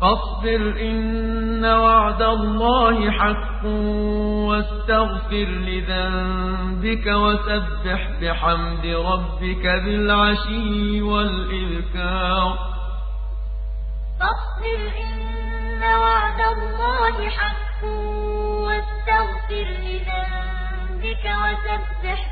فاصبر إن وعد الله حق واستغفر لذنبك وسبح بحمد ربك بالعشي والإذكار فاصبر إن وعد الله حق واستغفر لذنبك وسبح